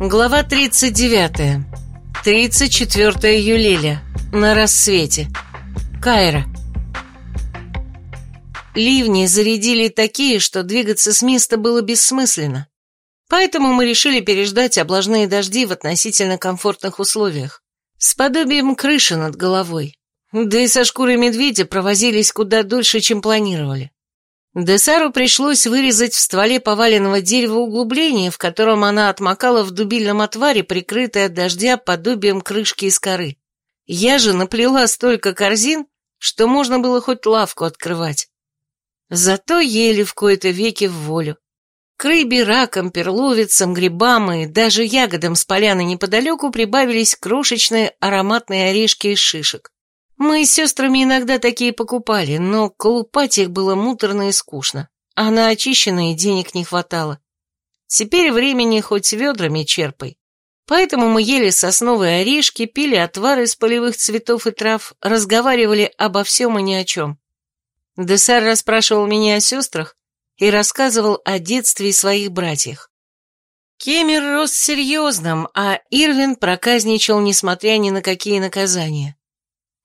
Глава 39. 34 июля. На рассвете. Кайра. Ливни зарядили такие, что двигаться с места было бессмысленно. Поэтому мы решили переждать облажные дожди в относительно комфортных условиях. С подобием крыши над головой. Да и со шкурой медведя провозились куда дольше, чем планировали. Десару пришлось вырезать в стволе поваленного дерева углубление, в котором она отмокала в дубильном отваре, прикрытое от дождя подобием крышки из коры. Я же наплела столько корзин, что можно было хоть лавку открывать. Зато ели в кои-то веки в волю. К рыбе, ракам, перловицам, грибам и даже ягодам с поляны неподалеку прибавились крошечные ароматные орешки из шишек. Мы с сестрами иногда такие покупали, но колупать их было муторно и скучно, а на очищенные денег не хватало. Теперь времени хоть ведрами черпай. Поэтому мы ели сосновые орешки, пили отвар из полевых цветов и трав, разговаривали обо всем и ни о чем. Десар расспрашивал меня о сестрах и рассказывал о детстве и своих братьях. Кемер рос серьезным, а Ирвин проказничал, несмотря ни на какие наказания.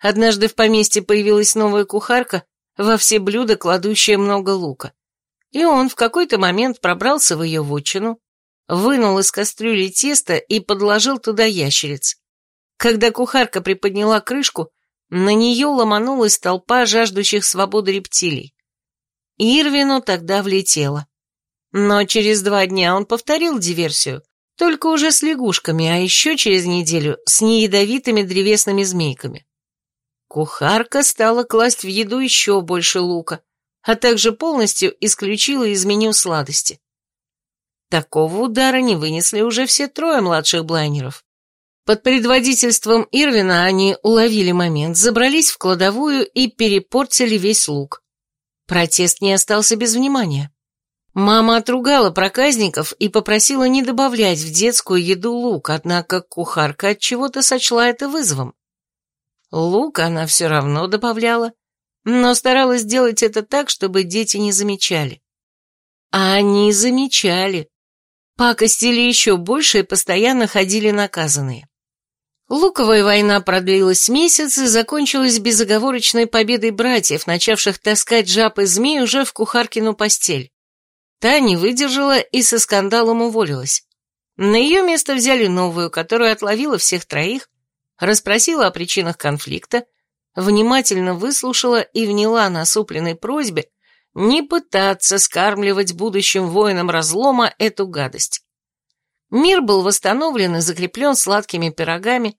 Однажды в поместье появилась новая кухарка, во все блюда кладущая много лука. И он в какой-то момент пробрался в ее вотчину, вынул из кастрюли тесто и подложил туда ящериц. Когда кухарка приподняла крышку, на нее ломанулась толпа жаждущих свободы рептилий. Ирвину тогда влетело. Но через два дня он повторил диверсию, только уже с лягушками, а еще через неделю с неядовитыми древесными змейками. Кухарка стала класть в еду еще больше лука, а также полностью исключила из меню сладости. Такого удара не вынесли уже все трое младших блайнеров. Под предводительством Ирвина они уловили момент, забрались в кладовую и перепортили весь лук. Протест не остался без внимания. Мама отругала проказников и попросила не добавлять в детскую еду лук, однако кухарка от чего-то сочла это вызовом. Лук она все равно добавляла, но старалась делать это так, чтобы дети не замечали. А они замечали. Пакостили еще больше и постоянно ходили наказанные. Луковая война продлилась месяц и закончилась безоговорочной победой братьев, начавших таскать жаб и змей уже в кухаркину постель. Та не выдержала и со скандалом уволилась. На ее место взяли новую, которая отловила всех троих, расспросила о причинах конфликта, внимательно выслушала и вняла насупленной просьбе не пытаться скармливать будущим воинам разлома эту гадость. Мир был восстановлен и закреплен сладкими пирогами,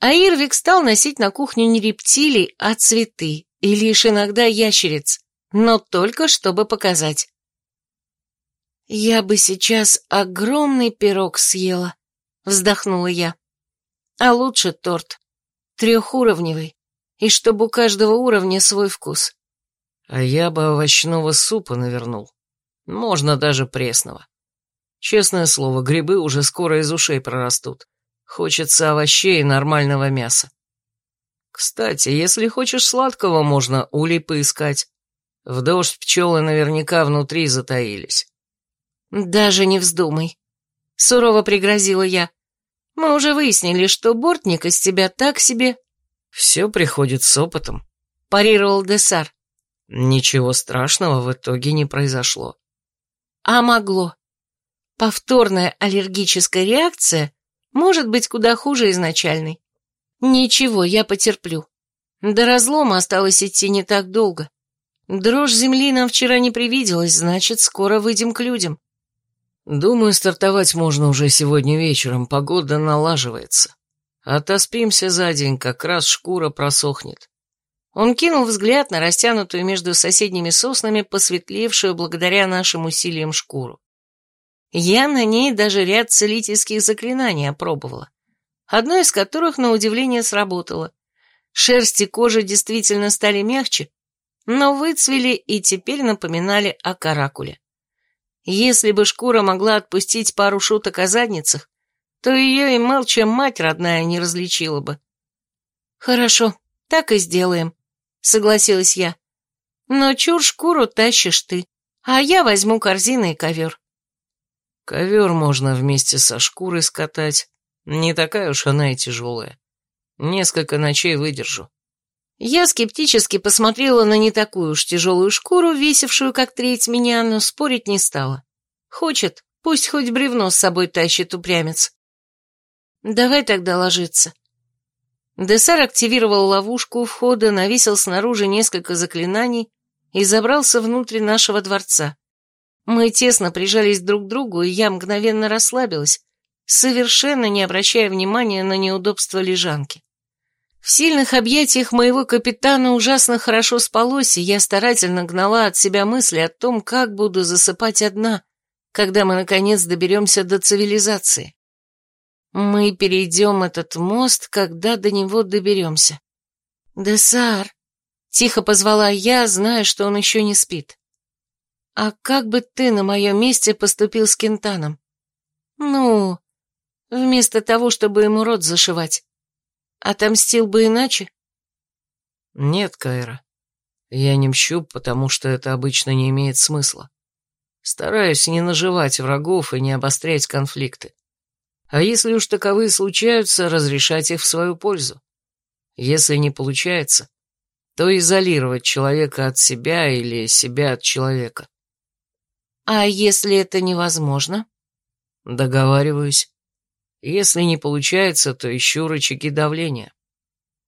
а Ирвик стал носить на кухню не рептилий, а цветы, и лишь иногда ящериц, но только чтобы показать. «Я бы сейчас огромный пирог съела», — вздохнула я. А лучше торт. Трехуровневый. И чтобы у каждого уровня свой вкус. А я бы овощного супа навернул. Можно даже пресного. Честное слово, грибы уже скоро из ушей прорастут. Хочется овощей и нормального мяса. Кстати, если хочешь сладкого, можно улей поискать. В дождь пчелы наверняка внутри затаились. Даже не вздумай. Сурово пригрозила я. Мы уже выяснили, что бортник из тебя так себе. Все приходит с опытом, парировал Десар. Ничего страшного в итоге не произошло. А могло. Повторная аллергическая реакция может быть куда хуже изначальной. Ничего, я потерплю. До разлома осталось идти не так долго. Дрожь земли нам вчера не привиделась, значит, скоро выйдем к людям. Думаю, стартовать можно уже сегодня вечером, погода налаживается. Отоспимся за день, как раз шкура просохнет. Он кинул взгляд на растянутую между соседними соснами, посветлевшую благодаря нашим усилиям шкуру. Я на ней даже ряд целительских заклинаний опробовала, одно из которых, на удивление, сработало. Шерсть и кожа действительно стали мягче, но выцвели и теперь напоминали о каракуле. Если бы шкура могла отпустить пару шуток о задницах, то ее и молча мать родная не различила бы. «Хорошо, так и сделаем», — согласилась я. «Но чур шкуру тащишь ты, а я возьму корзины и ковер». Ковер можно вместе со шкурой скатать. Не такая уж она и тяжелая. Несколько ночей выдержу. Я скептически посмотрела на не такую уж тяжелую шкуру, весившую как треть меня, но спорить не стала. Хочет, пусть хоть бревно с собой тащит упрямец. Давай тогда ложиться. Десар активировал ловушку у входа, навесил снаружи несколько заклинаний и забрался внутрь нашего дворца. Мы тесно прижались друг к другу, и я мгновенно расслабилась, совершенно не обращая внимания на неудобства лежанки. В сильных объятиях моего капитана ужасно хорошо спалось, и я старательно гнала от себя мысли о том, как буду засыпать одна, когда мы, наконец, доберемся до цивилизации. Мы перейдем этот мост, когда до него доберемся. «Десар!» — тихо позвала я, зная, что он еще не спит. «А как бы ты на моем месте поступил с Кентаном? Ну, вместо того, чтобы ему рот зашивать. Отомстил бы иначе?» «Нет, Кайра. Я не мщу, потому что это обычно не имеет смысла. Стараюсь не наживать врагов и не обострять конфликты. А если уж таковые случаются, разрешать их в свою пользу. Если не получается, то изолировать человека от себя или себя от человека. А если это невозможно? Договариваюсь. Если не получается, то ищу рычаги давления.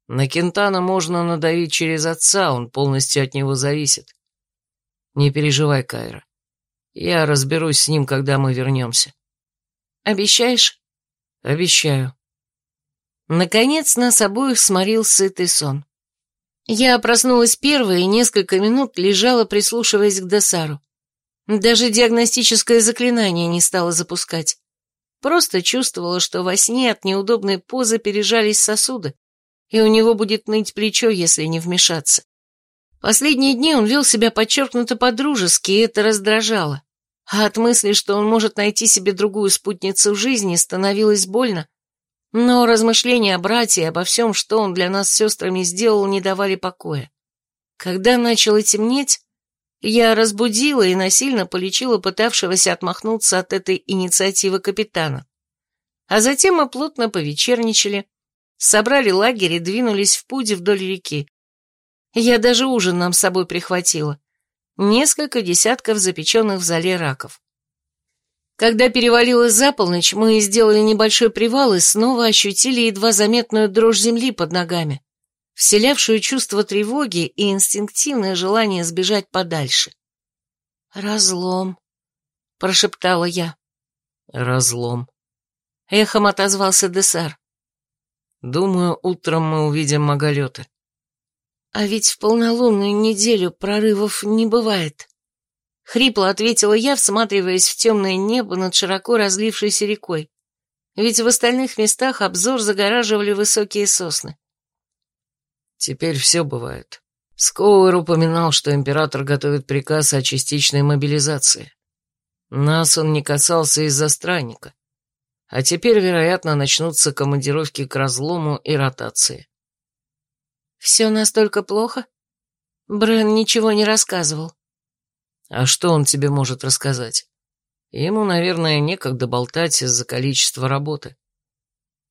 На Кентана можно надавить через отца, он полностью от него зависит. Не переживай, Кайра. Я разберусь с ним, когда мы вернемся. Обещаешь? Обещаю. Наконец нас обоих сморил сытый сон. Я проснулась первой и несколько минут лежала, прислушиваясь к Десару. Даже диагностическое заклинание не стала запускать. Просто чувствовала, что во сне от неудобной позы пережались сосуды, и у него будет ныть плечо, если не вмешаться. Последние дни он вел себя подчеркнуто по-дружески, и это раздражало. А от мысли, что он может найти себе другую спутницу в жизни, становилось больно. Но размышления о брате и обо всем, что он для нас с сестрами сделал, не давали покоя. Когда начало темнеть, я разбудила и насильно полечила пытавшегося отмахнуться от этой инициативы капитана. А затем мы плотно повечерничали, собрали лагерь и двинулись в путь вдоль реки. Я даже ужин нам с собой прихватила несколько десятков запеченных в зале раков. Когда перевалилось за полночь, мы сделали небольшой привал и снова ощутили едва заметную дрожь земли под ногами, вселявшую чувство тревоги и инстинктивное желание сбежать подальше. «Разлом», — прошептала я. «Разлом», — эхом отозвался Десар. «Думаю, утром мы увидим маголеты». А ведь в полнолунную неделю прорывов не бывает. Хрипло ответила я, всматриваясь в темное небо над широко разлившейся рекой. Ведь в остальных местах обзор загораживали высокие сосны. Теперь все бывает. Скоуэр упоминал, что император готовит приказ о частичной мобилизации. Нас он не касался из-за странника. А теперь, вероятно, начнутся командировки к разлому и ротации. Все настолько плохо? Брэн ничего не рассказывал. А что он тебе может рассказать? Ему, наверное, некогда болтать из-за количества работы.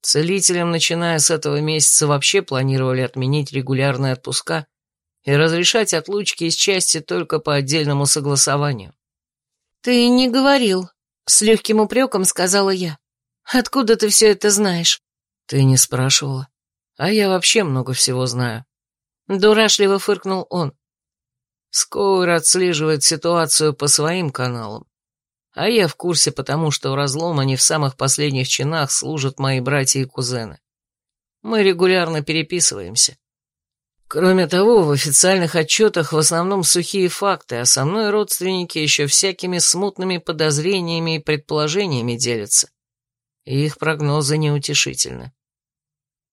Целителям, начиная с этого месяца, вообще планировали отменить регулярные отпуска и разрешать отлучки из части только по отдельному согласованию. «Ты не говорил», — с легким упреком сказала я. «Откуда ты все это знаешь?» «Ты не спрашивала. А я вообще много всего знаю. Дурашливо фыркнул он. Скоуэр отслеживает ситуацию по своим каналам. А я в курсе, потому что в разлом они в самых последних чинах служат мои братья и кузены. Мы регулярно переписываемся. Кроме того, в официальных отчетах в основном сухие факты, а со мной родственники еще всякими смутными подозрениями и предположениями делятся. Их прогнозы неутешительны.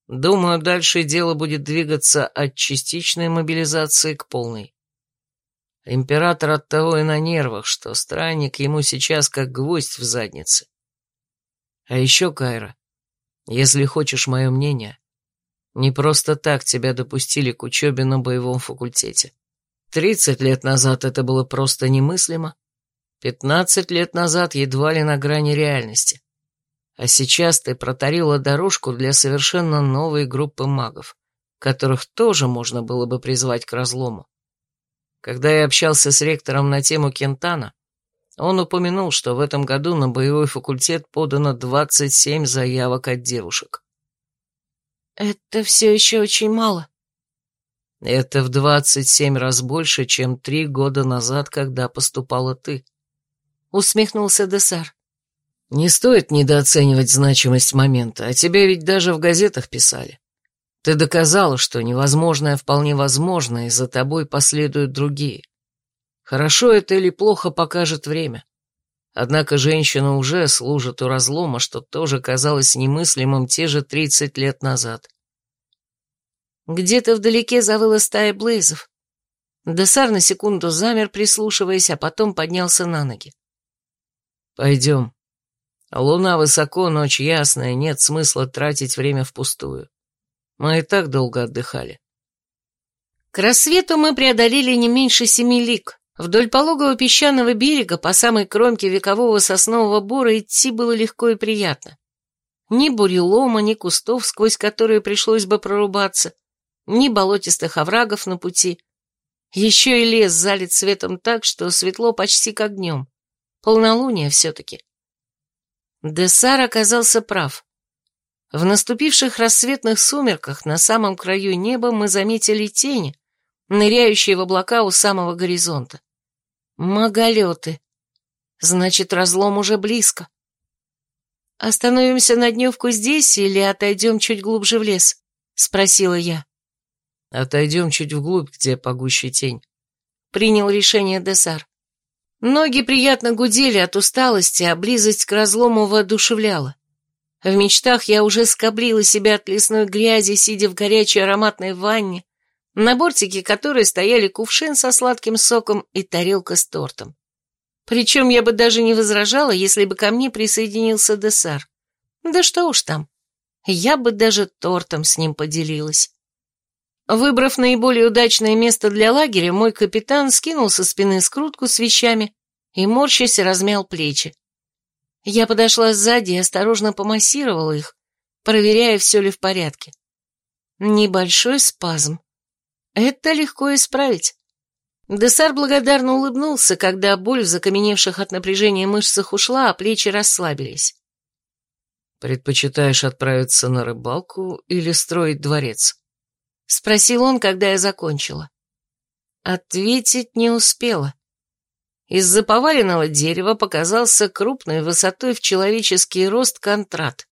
Думаю, дальше дело будет двигаться от частичной мобилизации к полной. Император от того и на нервах, что странник ему сейчас как гвоздь в заднице. А еще, Кайра, если хочешь мое мнение, не просто так тебя допустили к учебе на боевом факультете. Тридцать лет назад это было просто немыслимо. Пятнадцать лет назад едва ли на грани реальности. А сейчас ты протарила дорожку для совершенно новой группы магов, которых тоже можно было бы призвать к разлому. Когда я общался с ректором на тему Кентана, он упомянул, что в этом году на боевой факультет подано 27 заявок от девушек. «Это все еще очень мало». «Это в 27 раз больше, чем три года назад, когда поступала ты», — усмехнулся Десар. «Не стоит недооценивать значимость момента, а тебя ведь даже в газетах писали. Ты доказала, что невозможное вполне возможно, и за тобой последуют другие. Хорошо это или плохо покажет время. Однако женщина уже служит у разлома, что тоже казалось немыслимым те же тридцать лет назад. Где-то вдалеке завыла стая блейзов. Десар на секунду замер, прислушиваясь, а потом поднялся на ноги. «Пойдем. Луна высоко, ночь ясная, нет смысла тратить время впустую. Мы и так долго отдыхали». К рассвету мы преодолели не меньше семи лиг. Вдоль пологого песчаного берега по самой кромке векового соснового бора идти было легко и приятно. Ни бурелома, ни кустов, сквозь которые пришлось бы прорубаться, ни болотистых оврагов на пути. Еще и лес залит светом так, что светло почти как днем. Полнолуние все-таки. Десар оказался прав. В наступивших рассветных сумерках на самом краю неба мы заметили тени, ныряющие в облака у самого горизонта. Маголеты. Значит, разлом уже близко. Остановимся на дневку здесь или отойдем чуть глубже в лес? Спросила я. Отойдем чуть вглубь, где погуще тень. Принял решение Десар. Ноги приятно гудели от усталости, а близость к разлому воодушевляла. В мечтах я уже скоблила себя от лесной грязи, сидя в горячей ароматной ванне, на бортике которой стояли кувшин со сладким соком и тарелка с тортом. Причем я бы даже не возражала, если бы ко мне присоединился Десар. Да что уж там, я бы даже тортом с ним поделилась. Выбрав наиболее удачное место для лагеря, мой капитан скинул со спины скрутку с вещами и, морщась, размял плечи. Я подошла сзади и осторожно помассировала их, проверяя, все ли в порядке. Небольшой спазм. Это легко исправить. Десар благодарно улыбнулся, когда боль в закаменевших от напряжения мышцах ушла, а плечи расслабились. «Предпочитаешь отправиться на рыбалку или строить дворец?» — спросил он, когда я закончила. Ответить не успела. Из-за поваленного дерева показался крупный, высотой в человеческий рост контрат.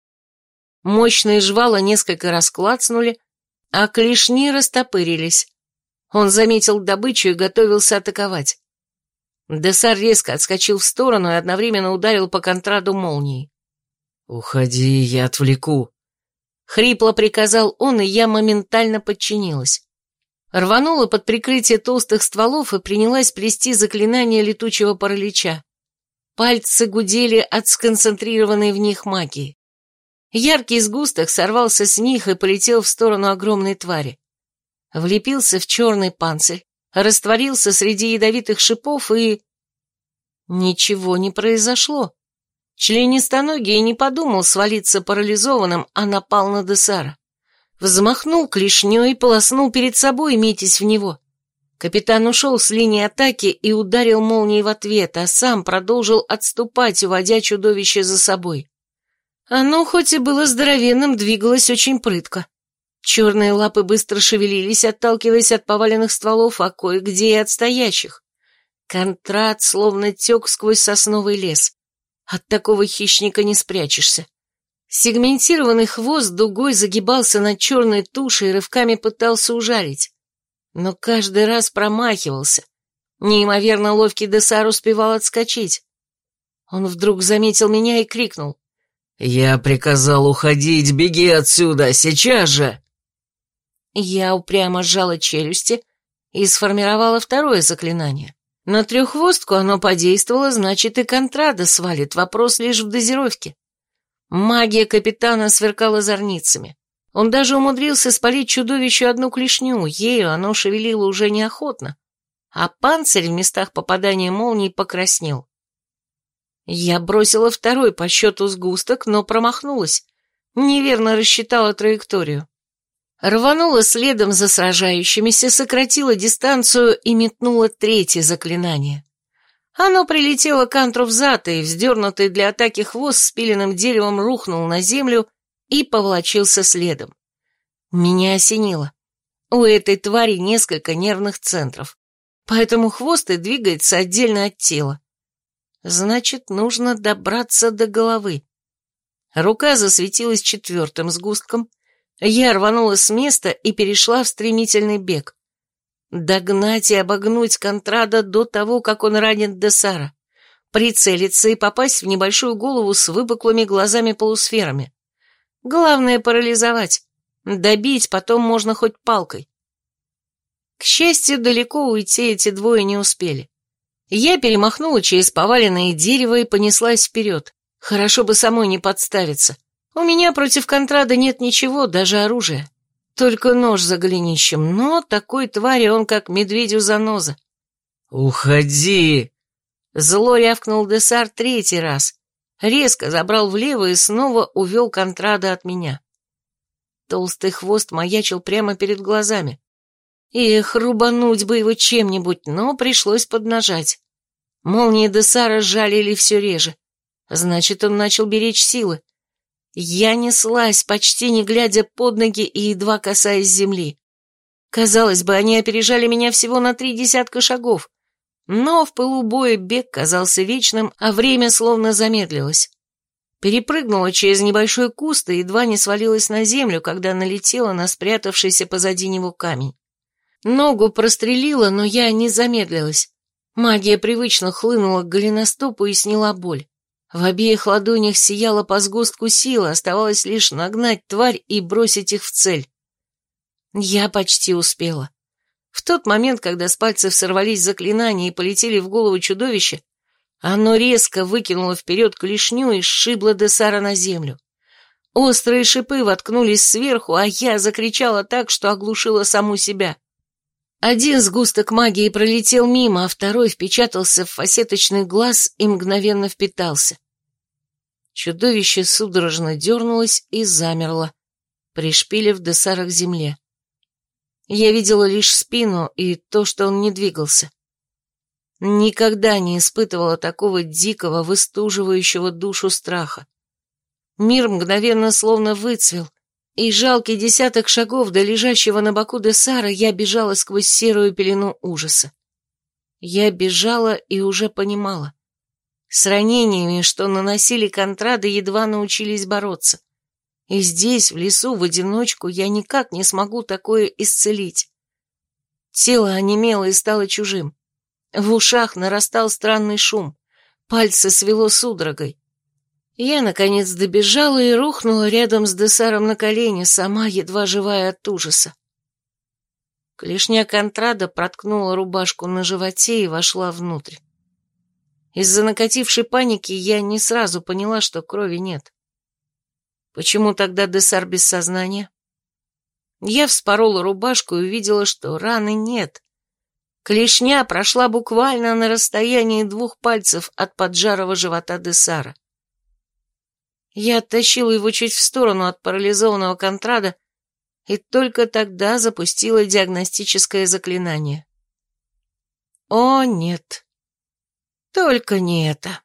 Мощные жвала несколько раз клацнули, а клешни растопырились. Он заметил добычу и готовился атаковать. Десар резко отскочил в сторону и одновременно ударил по контраду молнией. «Уходи, я отвлеку», — хрипло приказал он, и я моментально подчинилась. Рванула под прикрытие толстых стволов и принялась плести заклинание летучего паралича. Пальцы гудели от сконцентрированной в них магии. Яркий сгусток сорвался с них и полетел в сторону огромной твари. Влепился в черный панцирь, растворился среди ядовитых шипов и... Ничего не произошло. Членистоногий не подумал свалиться парализованным, а напал на Десара. Взмахнул клешней и полоснул перед собой, метясь в него. Капитан ушел с линии атаки и ударил молнией в ответ, а сам продолжил отступать, уводя чудовище за собой. Оно, хоть и было здоровенным, двигалось очень прытко. Черные лапы быстро шевелились, отталкиваясь от поваленных стволов, а кое-где и от стоящих. Контрат словно тек сквозь сосновый лес. От такого хищника не спрячешься. Сегментированный хвост дугой загибался над черной тушей и рывками пытался ужалить. Но каждый раз промахивался. Неимоверно ловкий Десар успевал отскочить. Он вдруг заметил меня и крикнул. «Я приказал уходить, беги отсюда, сейчас же!» Я упрямо сжала челюсти и сформировала второе заклинание. На треххвостку оно подействовало, значит и контрада свалит, вопрос лишь в дозировке. Магия капитана сверкала зорницами. Он даже умудрился спалить чудовищу одну клешню, ею оно шевелило уже неохотно, а панцирь в местах попадания молнии покраснел. Я бросила второй по счету сгусток, но промахнулась. Неверно рассчитала траекторию. Рванула следом за сражающимися, сократила дистанцию и метнула третье заклинание. Оно прилетело к Антру взад, и вздернутый для атаки хвост с пиленным деревом рухнул на землю и поволочился следом. Меня осенило. У этой твари несколько нервных центров, поэтому хвост и двигается отдельно от тела. Значит, нужно добраться до головы. Рука засветилась четвертым сгустком, я рванула с места и перешла в стремительный бег. Догнать и обогнуть Контрада до того, как он ранит Десара. Прицелиться и попасть в небольшую голову с выпуклыми глазами-полусферами. Главное парализовать. Добить потом можно хоть палкой. К счастью, далеко уйти эти двое не успели. Я перемахнула через поваленное дерево и понеслась вперед. Хорошо бы самой не подставиться. У меня против контрада нет ничего, даже оружия. Только нож за голенищем, но такой твари он как медведю заноза. «Уходи!» Зло рявкнул Десар третий раз. Резко забрал влево и снова увел контрада от меня. Толстый хвост маячил прямо перед глазами. Эх, рубануть бы его чем-нибудь, но пришлось поднажать. Молнии Десара жалили все реже. Значит, он начал беречь силы. Я неслась, почти не глядя под ноги и едва касаясь земли. Казалось бы, они опережали меня всего на три десятка шагов. Но в пылу боя бег казался вечным, а время словно замедлилось. Перепрыгнула через небольшой куст и едва не свалилась на землю, когда налетела на спрятавшийся позади него камень. Ногу прострелила, но я не замедлилась. Магия привычно хлынула к голеностопу и сняла боль. В обеих ладонях сияла по сгустку силы, оставалось лишь нагнать тварь и бросить их в цель. Я почти успела. В тот момент, когда с пальцев сорвались заклинания и полетели в голову чудовища, оно резко выкинуло вперед клешню и сшибло Десара на землю. Острые шипы воткнулись сверху, а я закричала так, что оглушила саму себя. Один сгусток магии пролетел мимо, а второй впечатался в фасеточный глаз и мгновенно впитался. Чудовище судорожно дернулось и замерло, пришпилив Десара к земле. Я видела лишь спину и то, что он не двигался. Никогда не испытывала такого дикого, выстуживающего душу страха. Мир мгновенно словно выцвел, и жалкий десяток шагов до лежащего на боку Десара я бежала сквозь серую пелену ужаса. Я бежала и уже понимала. С ранениями, что наносили контрады, едва научились бороться. И здесь, в лесу, в одиночку, я никак не смогу такое исцелить. Тело онемело и стало чужим. В ушах нарастал странный шум. Пальцы свело судорогой. Я, наконец, добежала и рухнула рядом с Десаром на колени, сама едва живая от ужаса. Клешня контрада проткнула рубашку на животе и вошла внутрь. Из-за накатившей паники я не сразу поняла, что крови нет. Почему тогда Десар без сознания? Я вспорола рубашку и увидела, что раны нет. Клешня прошла буквально на расстоянии двух пальцев от поджарого живота Десара. Я оттащила его чуть в сторону от парализованного контрада и только тогда запустила диагностическое заклинание. О, нет. Только не это.